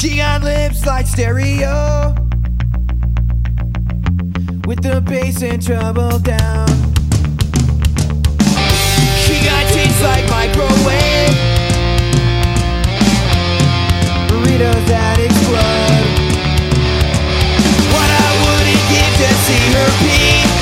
She got lips like stereo with the bass and treble down. She got tits like microwave burritos that explode. What I wouldn't give to see her pee.